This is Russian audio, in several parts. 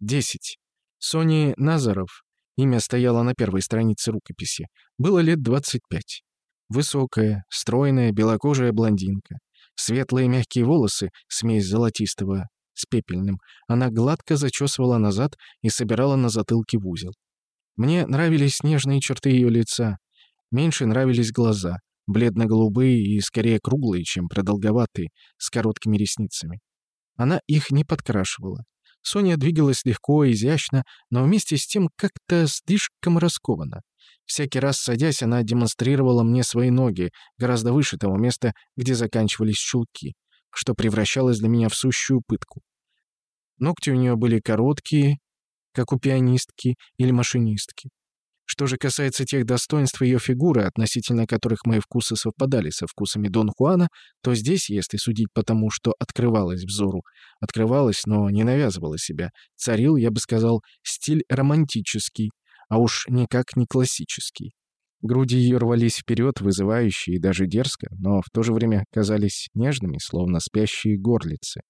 Десять. Сони Назаров, имя стояло на первой странице рукописи, было лет 25. Высокая, стройная, белокожая блондинка. Светлые мягкие волосы, смесь золотистого с пепельным, она гладко зачесывала назад и собирала на затылке в узел. Мне нравились нежные черты ее лица. Меньше нравились глаза, бледно-голубые и скорее круглые, чем продолговатые, с короткими ресницами. Она их не подкрашивала. Соня двигалась легко и изящно, но вместе с тем как-то слишком раскованно. Всякий раз садясь, она демонстрировала мне свои ноги, гораздо выше того места, где заканчивались чулки, что превращалось для меня в сущую пытку. Ногти у нее были короткие, как у пианистки или машинистки. Что же касается тех достоинств ее фигуры, относительно которых мои вкусы совпадали со вкусами Дон Хуана, то здесь, если судить по тому, что открывалось взору, открывалось, но не навязывало себя, царил, я бы сказал, стиль романтический, а уж никак не классический. Груди ее рвались вперед, вызывающие и даже дерзко, но в то же время казались нежными, словно спящие горлицы.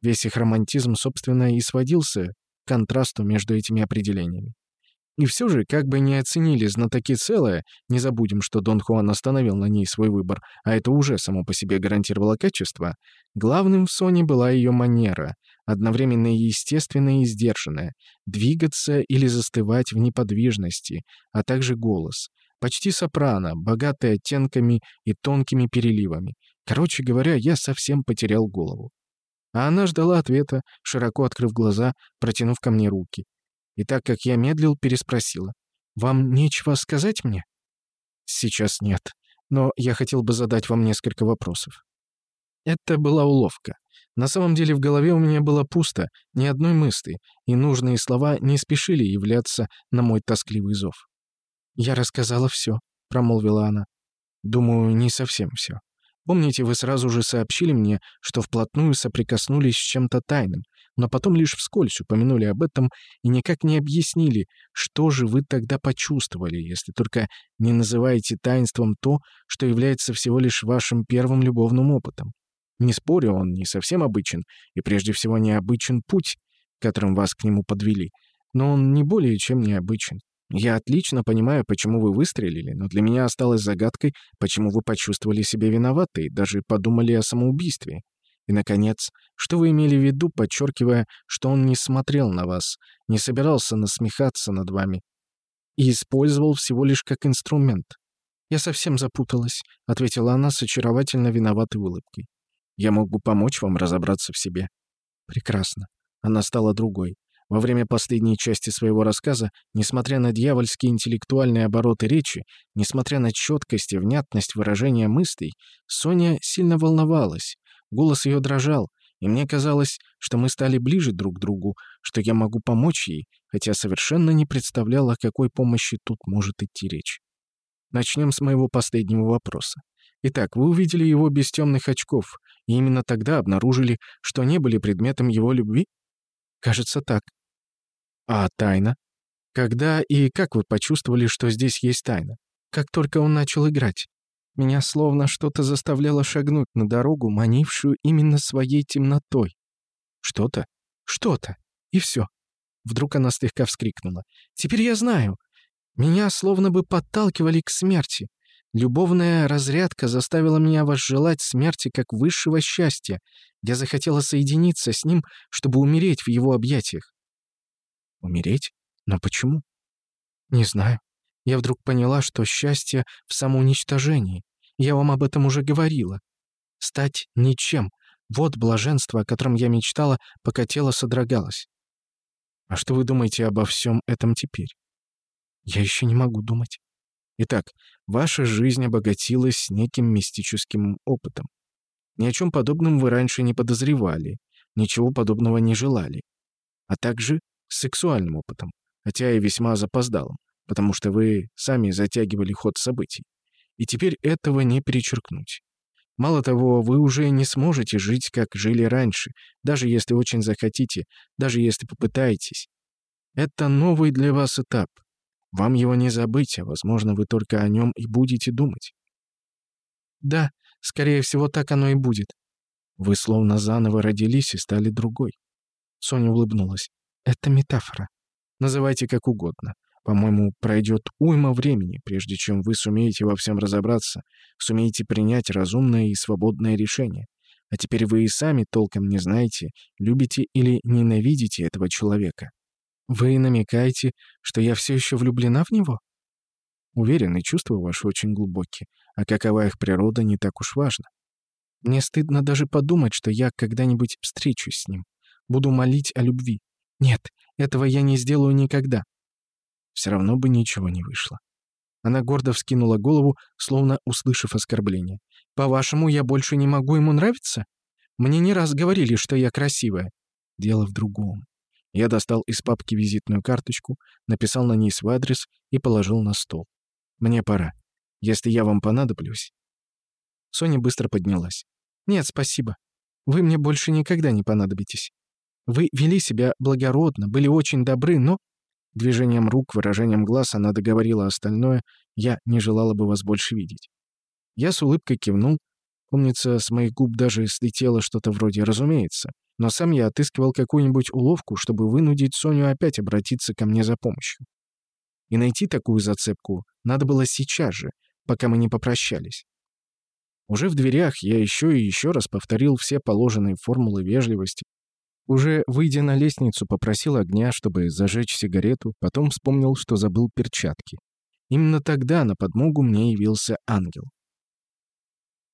Весь их романтизм, собственно, и сводился к контрасту между этими определениями. И все же, как бы ни оценили знатоки целое, не забудем, что Дон Хуан остановил на ней свой выбор, а это уже само по себе гарантировало качество, главным в Соне была ее манера, одновременно естественная и сдержанная, двигаться или застывать в неподвижности, а также голос. Почти сопрано, богатый оттенками и тонкими переливами. Короче говоря, я совсем потерял голову. А она ждала ответа, широко открыв глаза, протянув ко мне руки. И так как я медлил, переспросила. «Вам нечего сказать мне?» «Сейчас нет, но я хотел бы задать вам несколько вопросов». Это была уловка. На самом деле в голове у меня было пусто, ни одной мысли, и нужные слова не спешили являться на мой тоскливый зов. «Я рассказала все», — промолвила она. «Думаю, не совсем все. Помните, вы сразу же сообщили мне, что вплотную соприкоснулись с чем-то тайным, но потом лишь вскользь упомянули об этом и никак не объяснили, что же вы тогда почувствовали, если только не называете таинством то, что является всего лишь вашим первым любовным опытом. Не спорю, он не совсем обычен, и прежде всего необычен путь, которым вас к нему подвели, но он не более чем необычен. Я отлично понимаю, почему вы выстрелили, но для меня осталось загадкой, почему вы почувствовали себя виноватой и даже подумали о самоубийстве. И, наконец, что вы имели в виду, подчеркивая, что он не смотрел на вас, не собирался насмехаться над вами и использовал всего лишь как инструмент? «Я совсем запуталась», — ответила она с очаровательно виноватой улыбкой. «Я мог бы помочь вам разобраться в себе». «Прекрасно». Она стала другой. Во время последней части своего рассказа, несмотря на дьявольские интеллектуальные обороты речи, несмотря на четкость и внятность выражения мыслей, Соня сильно волновалась. Голос ее дрожал, и мне казалось, что мы стали ближе друг к другу, что я могу помочь ей, хотя совершенно не представляла, о какой помощи тут может идти речь. Начнем с моего последнего вопроса. Итак, вы увидели его без темных очков, и именно тогда обнаружили, что не были предметом его любви? Кажется, так. А тайна? Когда и как вы почувствовали, что здесь есть тайна? Как только он начал играть. Меня словно что-то заставляло шагнуть на дорогу, манившую именно своей темнотой. Что-то? Что-то. И все. Вдруг она слегка вскрикнула. «Теперь я знаю. Меня словно бы подталкивали к смерти. Любовная разрядка заставила меня возжелать смерти как высшего счастья. Я захотела соединиться с ним, чтобы умереть в его объятиях. Умереть? Но почему? Не знаю. Я вдруг поняла, что счастье в самоуничтожении. Я вам об этом уже говорила. Стать ничем. Вот блаженство, о котором я мечтала, пока тело содрогалось. А что вы думаете обо всем этом теперь? Я еще не могу думать. Итак, ваша жизнь обогатилась неким мистическим опытом. Ни о чем подобном вы раньше не подозревали, ничего подобного не желали. А также сексуальным опытом, хотя и весьма запоздалым, потому что вы сами затягивали ход событий. И теперь этого не перечеркнуть. Мало того, вы уже не сможете жить, как жили раньше, даже если очень захотите, даже если попытаетесь. Это новый для вас этап. Вам его не забыть, а, возможно, вы только о нем и будете думать. Да, скорее всего, так оно и будет. Вы словно заново родились и стали другой. Соня улыбнулась. Это метафора. Называйте как угодно. По-моему, пройдет уйма времени, прежде чем вы сумеете во всем разобраться, сумеете принять разумное и свободное решение. А теперь вы и сами толком не знаете, любите или ненавидите этого человека. Вы намекаете, что я все еще влюблена в него? Уверен, и чувства ваши очень глубокие, а какова их природа, не так уж важно. Мне стыдно даже подумать, что я когда-нибудь встречусь с ним. Буду молить о любви. Нет, этого я не сделаю никогда. Все равно бы ничего не вышло. Она гордо вскинула голову, словно услышав оскорбление. «По-вашему, я больше не могу ему нравиться? Мне не раз говорили, что я красивая. Дело в другом. Я достал из папки визитную карточку, написал на ней свой адрес и положил на стол. Мне пора. Если я вам понадоблюсь...» Соня быстро поднялась. «Нет, спасибо. Вы мне больше никогда не понадобитесь. Вы вели себя благородно, были очень добры, но...» Движением рук, выражением глаз она договорила остальное. «Я не желала бы вас больше видеть». Я с улыбкой кивнул. Помнится, с моих губ даже слетело что-то вроде «разумеется». Но сам я отыскивал какую-нибудь уловку, чтобы вынудить Соню опять обратиться ко мне за помощью. И найти такую зацепку надо было сейчас же, пока мы не попрощались. Уже в дверях я еще и еще раз повторил все положенные формулы вежливости. Уже выйдя на лестницу, попросил огня, чтобы зажечь сигарету, потом вспомнил, что забыл перчатки. Именно тогда на подмогу мне явился ангел.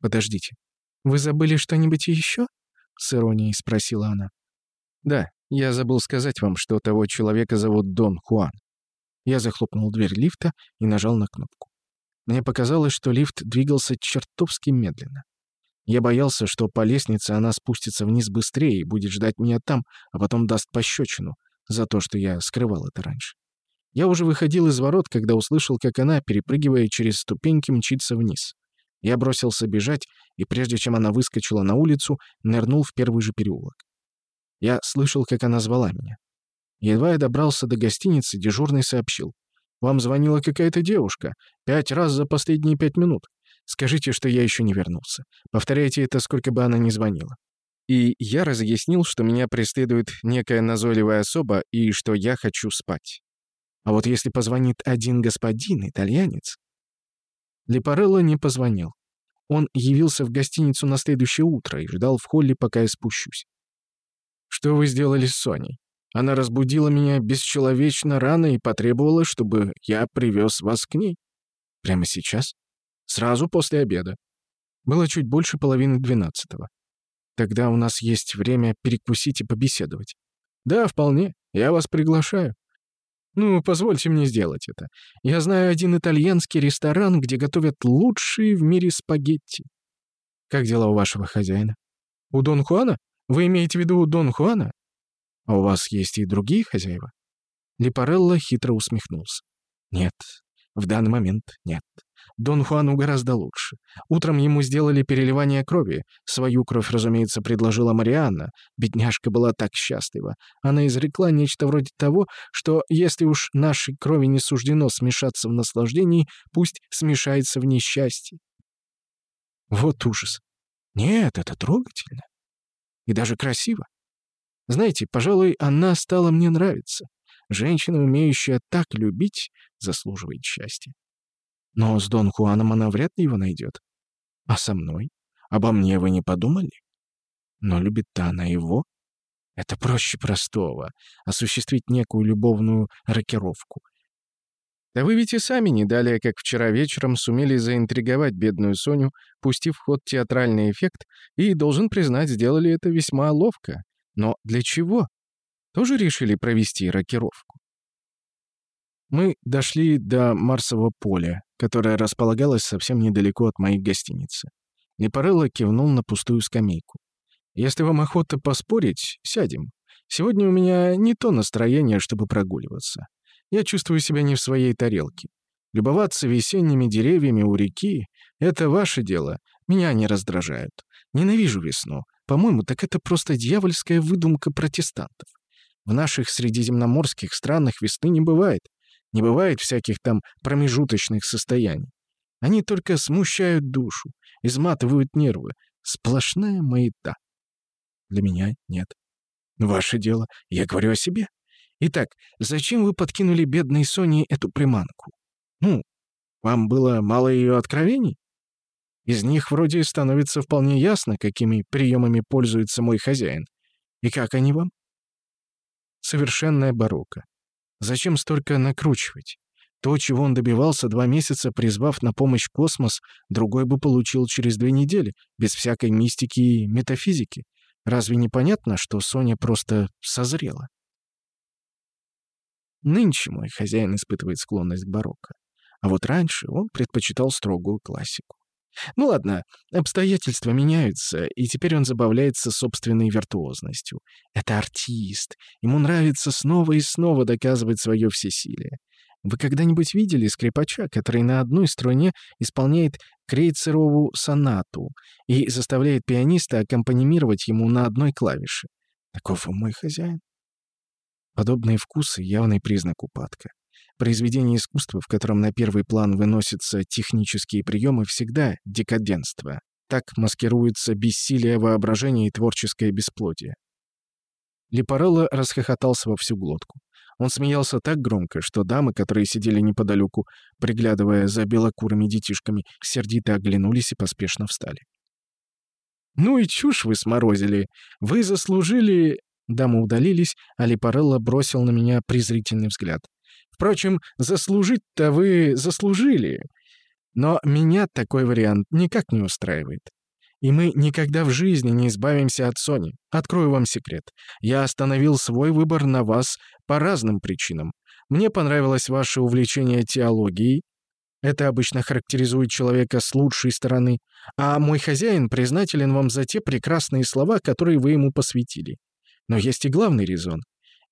«Подождите, вы забыли что-нибудь еще?» — с иронией спросила она. «Да, я забыл сказать вам, что того человека зовут Дон Хуан». Я захлопнул дверь лифта и нажал на кнопку. Мне показалось, что лифт двигался чертовски медленно. Я боялся, что по лестнице она спустится вниз быстрее и будет ждать меня там, а потом даст пощечину за то, что я скрывал это раньше. Я уже выходил из ворот, когда услышал, как она, перепрыгивая через ступеньки, мчится вниз. Я бросился бежать, и прежде чем она выскочила на улицу, нырнул в первый же переулок. Я слышал, как она звала меня. Едва я добрался до гостиницы, дежурный сообщил. Вам звонила какая-то девушка. Пять раз за последние пять минут. Скажите, что я еще не вернулся. Повторяйте это, сколько бы она ни звонила». И я разъяснил, что меня преследует некая назойливая особа и что я хочу спать. А вот если позвонит один господин, итальянец... Лепарелло не позвонил. Он явился в гостиницу на следующее утро и ждал в холле, пока я спущусь. «Что вы сделали с Соней?» Она разбудила меня бесчеловечно рано и потребовала, чтобы я привез вас к ней. Прямо сейчас? Сразу после обеда. Было чуть больше половины двенадцатого. Тогда у нас есть время перекусить и побеседовать. Да, вполне. Я вас приглашаю. Ну, позвольте мне сделать это. Я знаю один итальянский ресторан, где готовят лучшие в мире спагетти. Как дела у вашего хозяина? У Дон Хуана? Вы имеете в виду Дон Хуана? А у вас есть и другие хозяева?» Липарелло хитро усмехнулся. «Нет, в данный момент нет. Дон Хуану гораздо лучше. Утром ему сделали переливание крови. Свою кровь, разумеется, предложила Марианна. Бедняжка была так счастлива. Она изрекла нечто вроде того, что если уж нашей крови не суждено смешаться в наслаждении, пусть смешается в несчастье. Вот ужас. Нет, это трогательно. И даже красиво. Знаете, пожалуй, она стала мне нравиться. Женщина, умеющая так любить, заслуживает счастья. Но с Дон Хуаном она вряд ли его найдет. А со мной? Обо мне вы не подумали? Но любит-то она его. Это проще простого — осуществить некую любовную рокировку. Да вы ведь и сами не далее, как вчера вечером, сумели заинтриговать бедную Соню, пустив в ход театральный эффект, и, должен признать, сделали это весьма ловко. Но для чего? Тоже решили провести рокировку? Мы дошли до Марсового поля, которое располагалось совсем недалеко от моей гостиницы. Лепарелло кивнул на пустую скамейку. «Если вам охота поспорить, сядем. Сегодня у меня не то настроение, чтобы прогуливаться. Я чувствую себя не в своей тарелке. Любоваться весенними деревьями у реки — это ваше дело. Меня они раздражают. Ненавижу весну. По-моему, так это просто дьявольская выдумка протестантов. В наших средиземноморских странах весны не бывает. Не бывает всяких там промежуточных состояний. Они только смущают душу, изматывают нервы. Сплошная маята. Для меня нет. Ваше дело. Я говорю о себе. Итак, зачем вы подкинули бедной Соне эту приманку? Ну, вам было мало ее откровений? Из них вроде становится вполне ясно, какими приемами пользуется мой хозяин. И как они вам? Совершенная барокко. Зачем столько накручивать? То, чего он добивался два месяца, призвав на помощь космос, другой бы получил через две недели, без всякой мистики и метафизики. Разве не понятно, что Соня просто созрела? Нынче мой хозяин испытывает склонность к барокко. А вот раньше он предпочитал строгую классику. Ну ладно, обстоятельства меняются, и теперь он забавляется собственной виртуозностью. Это артист. Ему нравится снова и снова доказывать свое всесилие. Вы когда-нибудь видели скрипача, который на одной струне исполняет крейцерову сонату и заставляет пианиста аккомпанимировать ему на одной клавише? Таков мой хозяин. Подобные вкусы — явный признак упадка. Произведение искусства, в котором на первый план выносятся технические приемы, всегда декаденство. Так маскируется бессилие воображения и творческое бесплодие. Липарелло расхохотался во всю глотку. Он смеялся так громко, что дамы, которые сидели неподалеку, приглядывая за белокурыми детишками, сердито оглянулись и поспешно встали. «Ну и чушь вы сморозили! Вы заслужили...» Дамы удалились, а Липарелло бросил на меня презрительный взгляд. «Впрочем, заслужить-то вы заслужили. Но меня такой вариант никак не устраивает. И мы никогда в жизни не избавимся от Сони. Открою вам секрет. Я остановил свой выбор на вас по разным причинам. Мне понравилось ваше увлечение теологией. Это обычно характеризует человека с лучшей стороны. А мой хозяин признателен вам за те прекрасные слова, которые вы ему посвятили. Но есть и главный резон.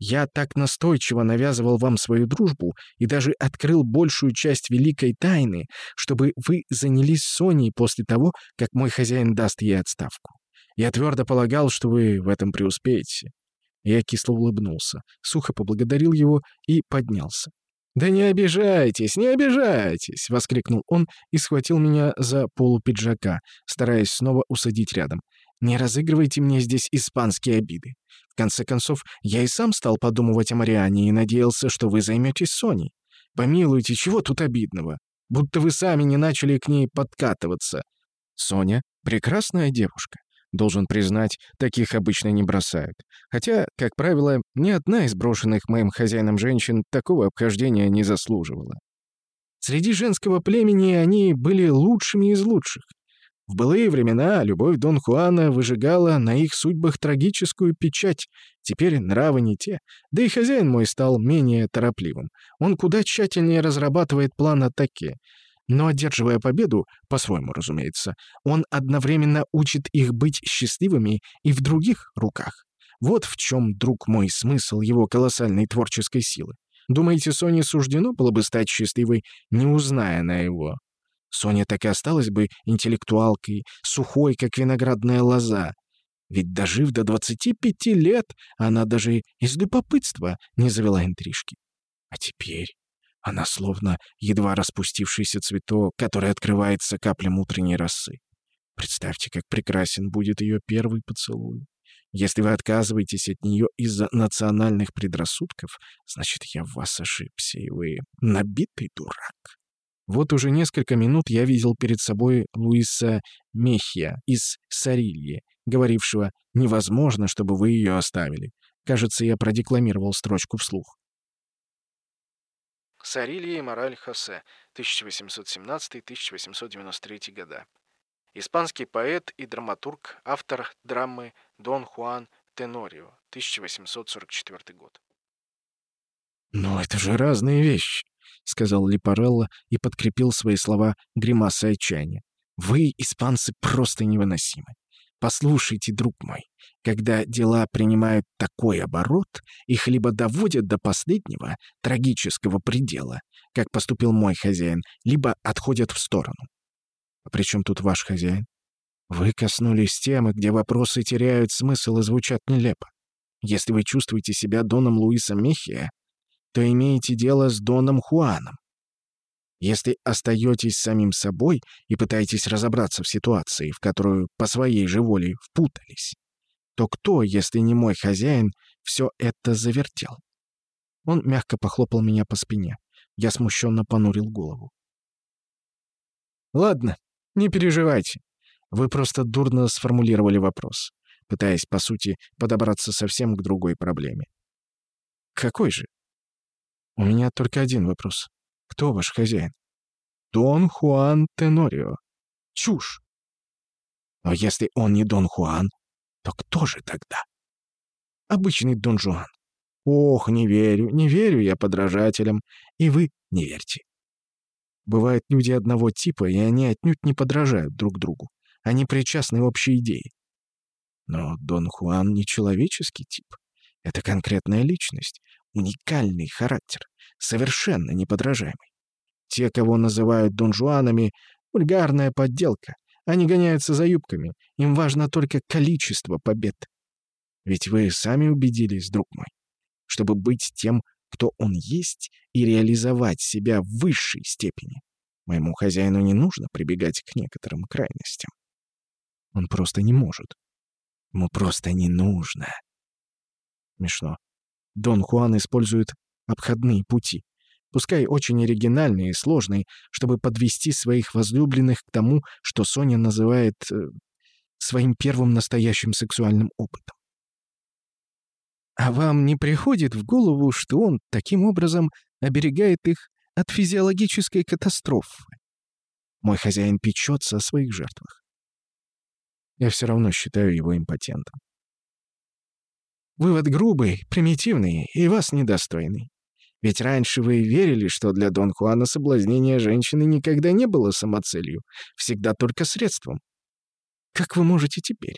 Я так настойчиво навязывал вам свою дружбу и даже открыл большую часть великой тайны, чтобы вы занялись Соней после того, как мой хозяин даст ей отставку. Я твердо полагал, что вы в этом преуспеете». Я кисло улыбнулся, сухо поблагодарил его и поднялся. «Да не обижайтесь, не обижайтесь!» — воскликнул он и схватил меня за полу пиджака, стараясь снова усадить рядом. «Не разыгрывайте мне здесь испанские обиды. В конце концов, я и сам стал подумывать о Мариане и надеялся, что вы займетесь Соней. Помилуйте, чего тут обидного? Будто вы сами не начали к ней подкатываться. Соня — прекрасная девушка. Должен признать, таких обычно не бросают. Хотя, как правило, ни одна из брошенных моим хозяином женщин такого обхождения не заслуживала. Среди женского племени они были лучшими из лучших. В былые времена любовь Дон Хуана выжигала на их судьбах трагическую печать. Теперь нравы не те. Да и хозяин мой стал менее торопливым. Он куда тщательнее разрабатывает план атаки. Но, одерживая победу, по-своему, разумеется, он одновременно учит их быть счастливыми и в других руках. Вот в чем, друг мой, смысл его колоссальной творческой силы. Думаете, Соне суждено было бы стать счастливой, не узная на его Соня так и осталась бы интеллектуалкой, сухой, как виноградная лоза. Ведь, дожив до 25 лет, она даже из любопытства не завела интрижки. А теперь она словно едва распустившийся цветок, который открывается каплям утренней росы. Представьте, как прекрасен будет ее первый поцелуй. Если вы отказываетесь от нее из-за национальных предрассудков, значит, я в вас ошибся, и вы набитый дурак. Вот уже несколько минут я видел перед собой Луиса Мехия из Сарильи, говорившего «невозможно, чтобы вы ее оставили». Кажется, я продекламировал строчку вслух. Сарилья и Мораль Хосе, 1817-1893 года. Испанский поэт и драматург, автор драмы «Дон Хуан Тенорио», 1844 год. «Но это же разные вещи!» — сказал Липарелло и подкрепил свои слова гримасой отчаяния. «Вы, испанцы, просто невыносимы. Послушайте, друг мой, когда дела принимают такой оборот, их либо доводят до последнего, трагического предела, как поступил мой хозяин, либо отходят в сторону. А при чем тут ваш хозяин? Вы коснулись темы, где вопросы теряют смысл и звучат нелепо. Если вы чувствуете себя Доном Луисом Мехия, то имеете дело с Доном Хуаном. Если остаетесь самим собой и пытаетесь разобраться в ситуации, в которую по своей же воле впутались, то кто, если не мой хозяин, все это завертел? Он мягко похлопал меня по спине. Я смущенно понурил голову. «Ладно, не переживайте. Вы просто дурно сформулировали вопрос, пытаясь, по сути, подобраться совсем к другой проблеме. Какой же? У меня только один вопрос. Кто ваш хозяин? Дон Хуан Тенорио. Чушь. Но если он не Дон Хуан, то кто же тогда? Обычный Дон Жуан. Ох, не верю, не верю я подражателям, и вы не верьте. Бывают люди одного типа, и они отнюдь не подражают друг другу. Они причастны общей идее. Но Дон Хуан не человеческий тип. Это конкретная личность, уникальный характер, совершенно неподражаемый. Те, кого называют Дон Жуанами, вульгарная подделка. Они гоняются за юбками. Им важно только количество побед. Ведь вы сами убедились, друг мой. Чтобы быть тем, кто он есть, и реализовать себя в высшей степени, моему хозяину не нужно прибегать к некоторым крайностям. Он просто не может. Ему просто не нужно. Смешно. Дон Хуан использует обходные пути, пускай очень оригинальные и сложные, чтобы подвести своих возлюбленных к тому, что Соня называет э, своим первым настоящим сексуальным опытом. А вам не приходит в голову, что он таким образом оберегает их от физиологической катастрофы? Мой хозяин печется о своих жертвах. Я все равно считаю его импотентом. Вывод грубый, примитивный и вас недостойный. Ведь раньше вы верили, что для Дон Хуана соблазнение женщины никогда не было самоцелью, всегда только средством. Как вы можете теперь?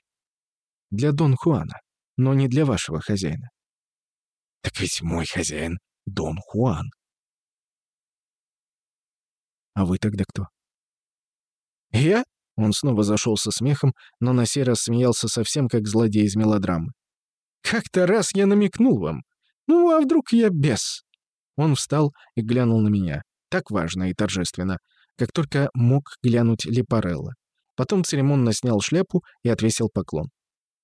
Для Дон Хуана, но не для вашего хозяина. Так ведь мой хозяин — Дон Хуан. А вы тогда кто? Я? Он снова зашел со смехом, но на сей раз смеялся совсем как злодей из мелодрамы. «Как-то раз я намекнул вам. Ну, а вдруг я бес?» Он встал и глянул на меня. Так важно и торжественно, как только мог глянуть Лепарелло. Потом церемонно снял шляпу и отвесил поклон.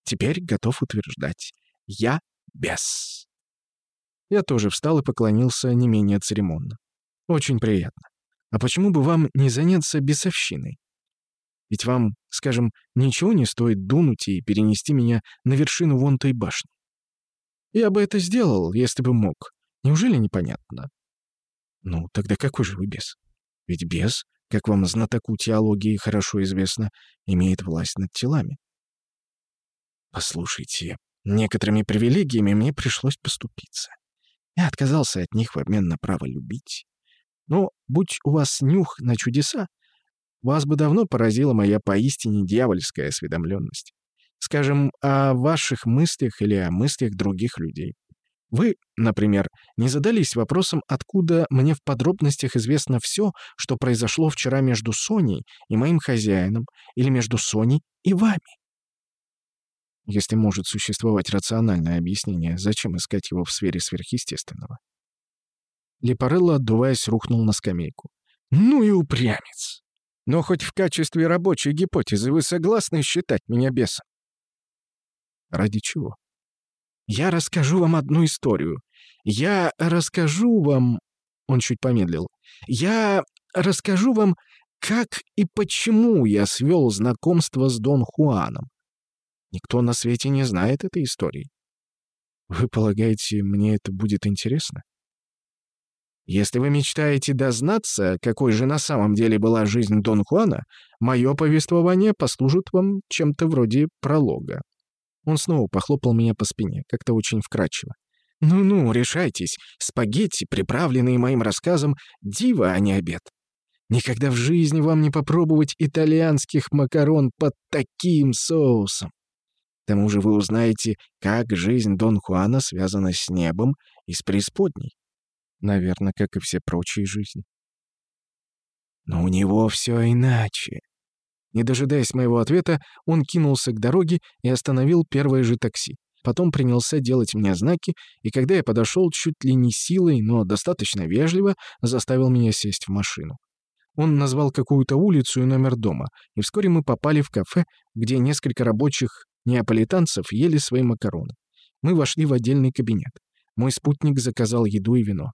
«Теперь готов утверждать. Я бес». Я тоже встал и поклонился не менее церемонно. «Очень приятно. А почему бы вам не заняться бесовщиной? Ведь вам, скажем, ничего не стоит дунуть и перенести меня на вершину вон той башни. Я бы это сделал, если бы мог. Неужели непонятно? Ну, тогда какой же вы бес? Ведь бес, как вам знатоку теологии хорошо известно, имеет власть над телами. Послушайте, некоторыми привилегиями мне пришлось поступиться. Я отказался от них в обмен на право любить. Но, будь у вас нюх на чудеса, вас бы давно поразила моя поистине дьявольская осведомленность. Скажем, о ваших мыслях или о мыслях других людей. Вы, например, не задались вопросом, откуда мне в подробностях известно все, что произошло вчера между Соней и моим хозяином, или между Соней и вами. Если может существовать рациональное объяснение, зачем искать его в сфере сверхъестественного? Лепарелло, отдуваясь, рухнул на скамейку. «Ну и упрямец! Но хоть в качестве рабочей гипотезы вы согласны считать меня бесом?» «Ради чего?» «Я расскажу вам одну историю. Я расскажу вам...» Он чуть помедлил. «Я расскажу вам, как и почему я свел знакомство с Дон Хуаном. Никто на свете не знает этой истории. Вы полагаете, мне это будет интересно? Если вы мечтаете дознаться, какой же на самом деле была жизнь Дон Хуана, мое повествование послужит вам чем-то вроде пролога. Он снова похлопал меня по спине, как-то очень вкрадчиво. «Ну-ну, решайтесь. Спагетти, приправленные моим рассказом, диво, а не обед. Никогда в жизни вам не попробовать итальянских макарон под таким соусом. К тому же вы узнаете, как жизнь Дон Хуана связана с небом и с преисподней. Наверное, как и все прочие жизни. Но у него все иначе. Не дожидаясь моего ответа, он кинулся к дороге и остановил первое же такси. Потом принялся делать мне знаки, и когда я подошел чуть ли не силой, но достаточно вежливо, заставил меня сесть в машину. Он назвал какую-то улицу и номер дома, и вскоре мы попали в кафе, где несколько рабочих неаполитанцев ели свои макароны. Мы вошли в отдельный кабинет. Мой спутник заказал еду и вино.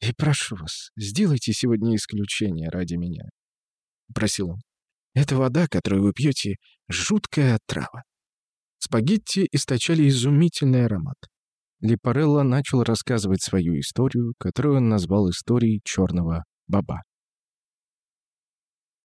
«И прошу вас, сделайте сегодня исключение ради меня», — просил он. «Эта вода, которую вы пьете, — жуткая отрава». Спагетти источали изумительный аромат. Липарелло начал рассказывать свою историю, которую он назвал историей черного баба.